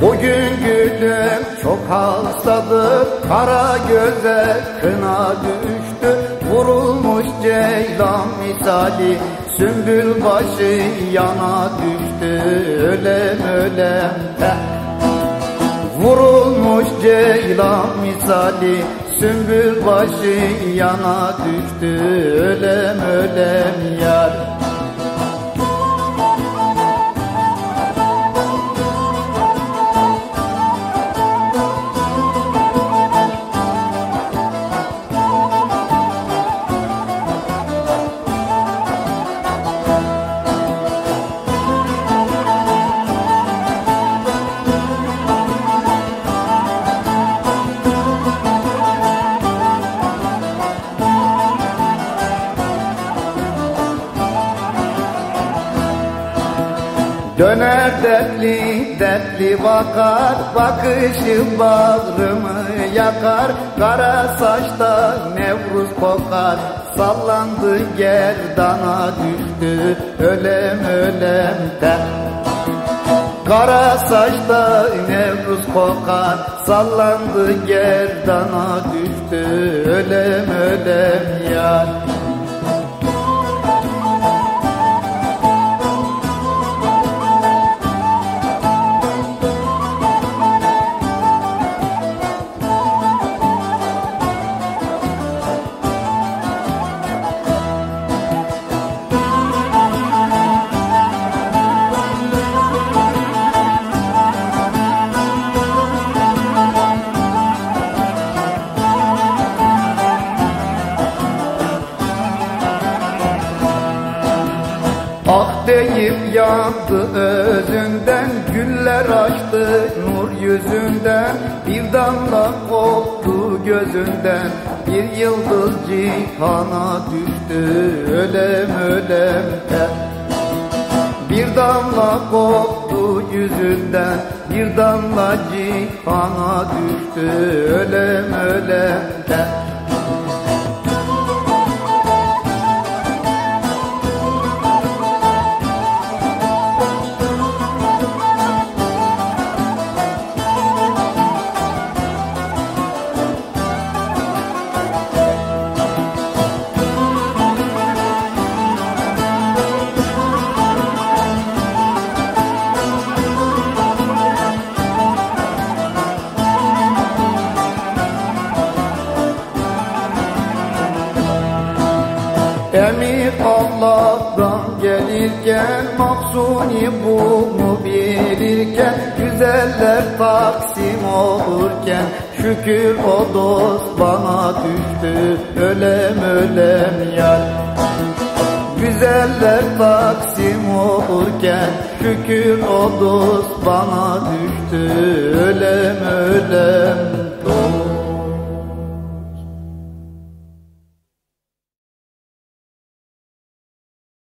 Bugün gülüm çok hastadır Kara göze kına düştü. Vurulmuş ceylan misali Sümbül başı yana düştü. Ölem ölem heh. Vurulmuş ceylan misali Sümbül başı yana düştü. Ölem ölem yar Döner dertli dertli bakar Bakışı bağrımı yakar. Kara saçta Nevruz kokar Sallandı gerdana düştü. Ölem ölem der. Kara saçta Nevruz kokar Sallandı gerdana düştü. Ölem ölem yar deyip yandı özünden Güller açtı. Nur yüzünden Bir damla koptu gözünden. Bir yıldız cihana düştü Ölem ölem hep bir damla koptu yüzünden Bir damla cihana düştü Ölem ölem Emir Allah'tan gelirken Maksuni bu mu bilirken Güzeller taksim olurken Şükür o dost bana düştü Ölem ölem yar. Güzeller taksim olurken Şükür o dost bana düştü Ölem ölem dost